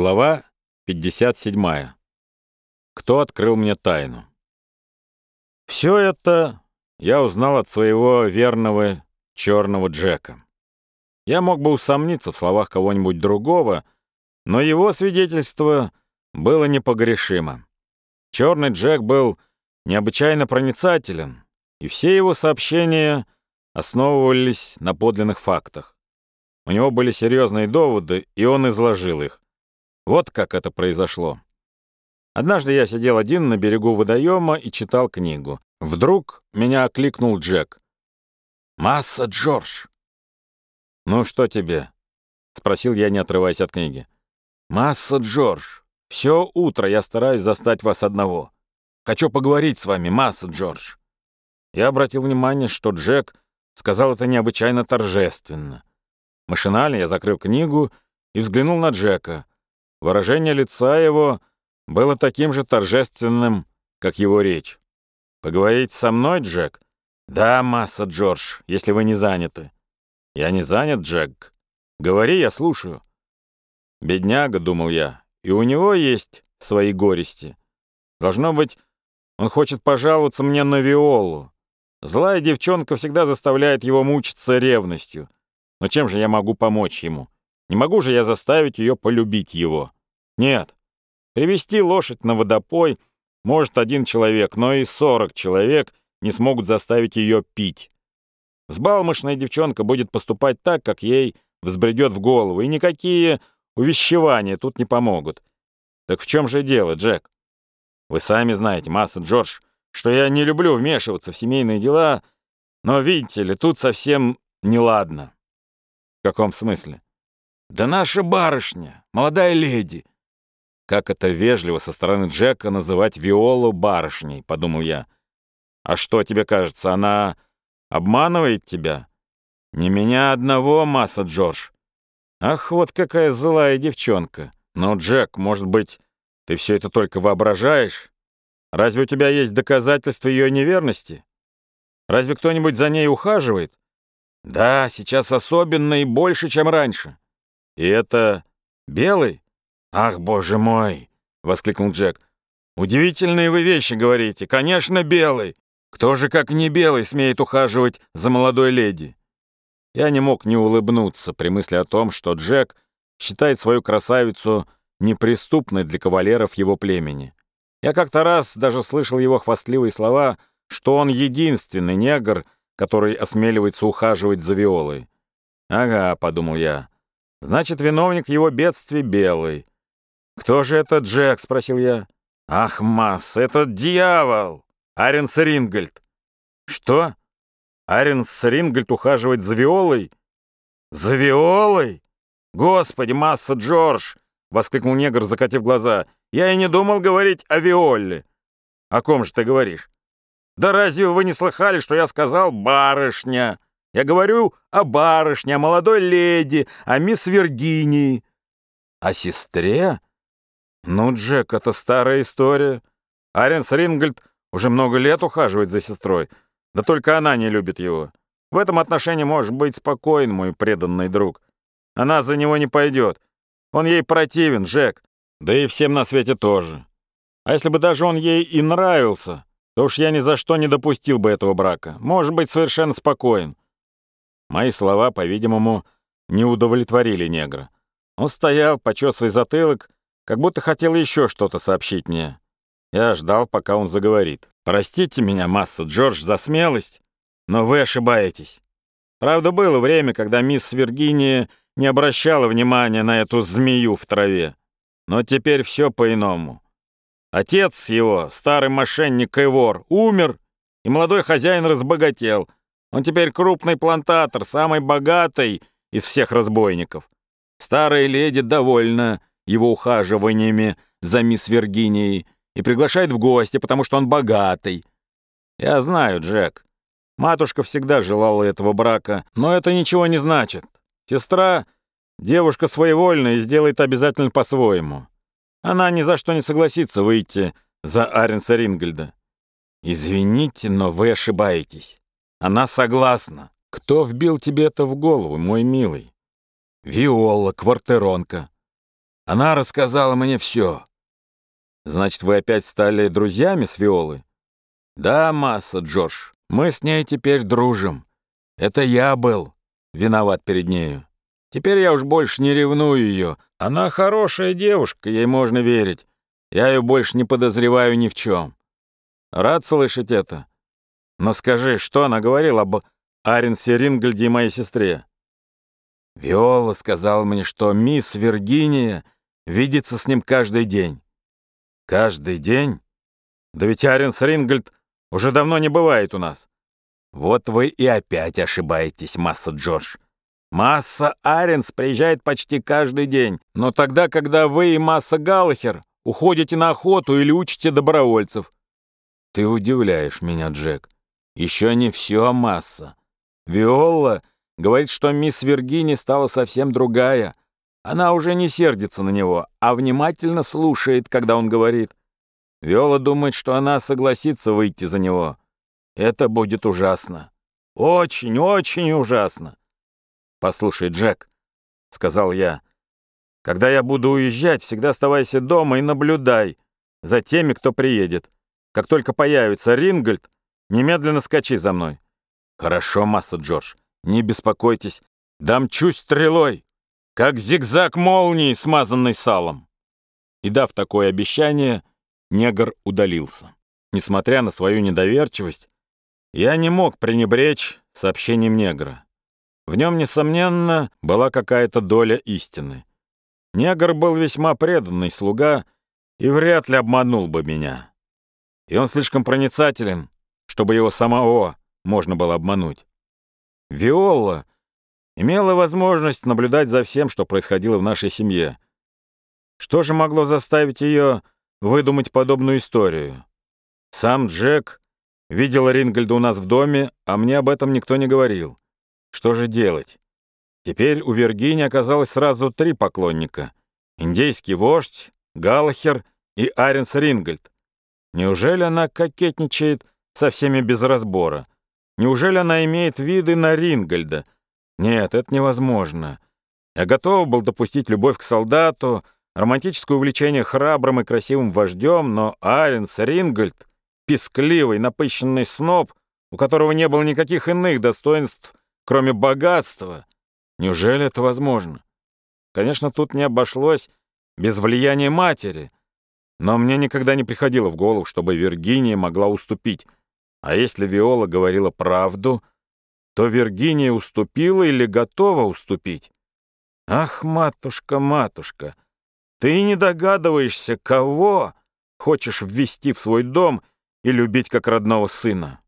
Глава 57. Кто открыл мне тайну? Все это я узнал от своего верного черного Джека. Я мог бы усомниться в словах кого-нибудь другого, но его свидетельство было непогрешимо. Черный Джек был необычайно проницателен, и все его сообщения основывались на подлинных фактах. У него были серьезные доводы, и он изложил их. Вот как это произошло. Однажды я сидел один на берегу водоема и читал книгу. Вдруг меня окликнул Джек. «Масса, Джордж!» «Ну, что тебе?» — спросил я, не отрываясь от книги. «Масса, Джордж! Все утро я стараюсь застать вас одного. Хочу поговорить с вами, Масса, Джордж!» Я обратил внимание, что Джек сказал это необычайно торжественно. Машинально я закрыл книгу и взглянул на Джека. Выражение лица его было таким же торжественным, как его речь. «Поговорить со мной, Джек?» «Да, масса, Джордж, если вы не заняты». «Я не занят, Джек. Говори, я слушаю». «Бедняга», — думал я, — «и у него есть свои горести. Должно быть, он хочет пожаловаться мне на Виолу. Злая девчонка всегда заставляет его мучиться ревностью. Но чем же я могу помочь ему? Не могу же я заставить ее полюбить его. Нет. Привести лошадь на водопой может один человек, но и сорок человек не смогут заставить ее пить. Сбалмошная девчонка будет поступать так, как ей взбредет в голову, и никакие увещевания тут не помогут. Так в чем же дело, Джек? Вы сами знаете, масса Джордж, что я не люблю вмешиваться в семейные дела, но, видите ли, тут совсем неладно. В каком смысле? «Да наша барышня, молодая леди!» Как это вежливо со стороны Джека называть Виолу барышней, подумал я. «А что тебе кажется, она обманывает тебя?» «Не меня одного, масса Джордж. Ах, вот какая злая девчонка. Но, Джек, может быть, ты все это только воображаешь? Разве у тебя есть доказательства ее неверности? Разве кто-нибудь за ней ухаживает? Да, сейчас особенно и больше, чем раньше. «И это белый?» «Ах, боже мой!» — воскликнул Джек. «Удивительные вы вещи говорите. Конечно, белый. Кто же, как не белый, смеет ухаживать за молодой леди?» Я не мог не улыбнуться при мысли о том, что Джек считает свою красавицу неприступной для кавалеров его племени. Я как-то раз даже слышал его хвастливые слова, что он единственный негр, который осмеливается ухаживать за Виолой. «Ага», — подумал я, Значит, виновник его бедствий белый. «Кто же это Джек?» — спросил я. «Ах, масс, это дьявол! Аренс Рингольд!» «Что? Аренс Рингольд ухаживает за Виолой?» «За Виолой? Господи, масса Джордж!» — воскликнул негр, закатив глаза. «Я и не думал говорить о Виоле». «О ком же ты говоришь?» «Да разве вы не слыхали, что я сказал «барышня»?» Я говорю о барышне, о молодой леди, о мисс Виргинии. О сестре? Ну, Джек, это старая история. Аренс Рингольд уже много лет ухаживает за сестрой. Да только она не любит его. В этом отношении можешь быть спокоен, мой преданный друг. Она за него не пойдет. Он ей противен, Джек. Да и всем на свете тоже. А если бы даже он ей и нравился, то уж я ни за что не допустил бы этого брака. Может быть совершенно спокоен. Мои слова, по-видимому, не удовлетворили негра. Он стоял, почесывая затылок, как будто хотел еще что-то сообщить мне. Я ждал, пока он заговорит. «Простите меня, масса Джордж, за смелость, но вы ошибаетесь. Правда, было время, когда мисс Виргиния не обращала внимания на эту змею в траве. Но теперь все по-иному. Отец его, старый мошенник и вор, умер, и молодой хозяин разбогател — он теперь крупный плантатор, самый богатый из всех разбойников. Старая леди довольна его ухаживаниями за мисс Виргинией и приглашает в гости, потому что он богатый. Я знаю, Джек. Матушка всегда желала этого брака, но это ничего не значит. Сестра — девушка своевольная и сделает обязательно по-своему. Она ни за что не согласится выйти за Аренса Рингельда. Извините, но вы ошибаетесь. Она согласна. Кто вбил тебе это в голову, мой милый? Виола, квартиронка. Она рассказала мне все. Значит, вы опять стали друзьями с Виолой? Да, масса, Джордж, мы с ней теперь дружим. Это я был виноват перед нею. Теперь я уж больше не ревную ее. Она хорошая девушка, ей можно верить. Я ее больше не подозреваю ни в чем. Рад слышать это. Но скажи, что она говорила об Аренсе Рингольде и моей сестре? Виола сказала мне, что мисс Виргиния видится с ним каждый день. Каждый день? Да ведь Аренс Рингольд уже давно не бывает у нас. Вот вы и опять ошибаетесь, Масса Джордж. Масса Аренс приезжает почти каждый день, но тогда, когда вы и Масса Галлахер уходите на охоту или учите добровольцев. Ты удивляешь меня, Джек. Еще не все Масса. Виола говорит, что мисс Виргини стала совсем другая. Она уже не сердится на него, а внимательно слушает, когда он говорит. Виола думает, что она согласится выйти за него. Это будет ужасно. Очень, очень ужасно. «Послушай, Джек», — сказал я, — «когда я буду уезжать, всегда оставайся дома и наблюдай за теми, кто приедет. Как только появится Рингольд, немедленно скачи за мной». «Хорошо, масса Джордж, не беспокойтесь, дамчусь стрелой, как зигзаг молнии, смазанный салом». И дав такое обещание, негр удалился. Несмотря на свою недоверчивость, я не мог пренебречь сообщением негра. В нем, несомненно, была какая-то доля истины. Негр был весьма преданный слуга и вряд ли обманул бы меня. И он слишком проницателен, чтобы его самого можно было обмануть. Виола имела возможность наблюдать за всем, что происходило в нашей семье. Что же могло заставить ее выдумать подобную историю? Сам Джек видел Рингольда у нас в доме, а мне об этом никто не говорил. Что же делать? Теперь у Виргинии оказалось сразу три поклонника. Индейский вождь, Галлахер и Аренс Рингольд. Неужели она кокетничает со всеми без разбора? Неужели она имеет виды на Рингольда? Нет, это невозможно. Я готов был допустить любовь к солдату, романтическое увлечение храбрым и красивым вождем, но Аренс Рингольд, пескливый, напыщенный сноб, у которого не было никаких иных достоинств, кроме богатства. Неужели это возможно? Конечно, тут не обошлось без влияния матери, но мне никогда не приходило в голову, чтобы Виргиния могла уступить. А если Виола говорила правду, то Виргиния уступила или готова уступить? Ах, матушка, матушка, ты не догадываешься, кого хочешь ввести в свой дом и любить как родного сына.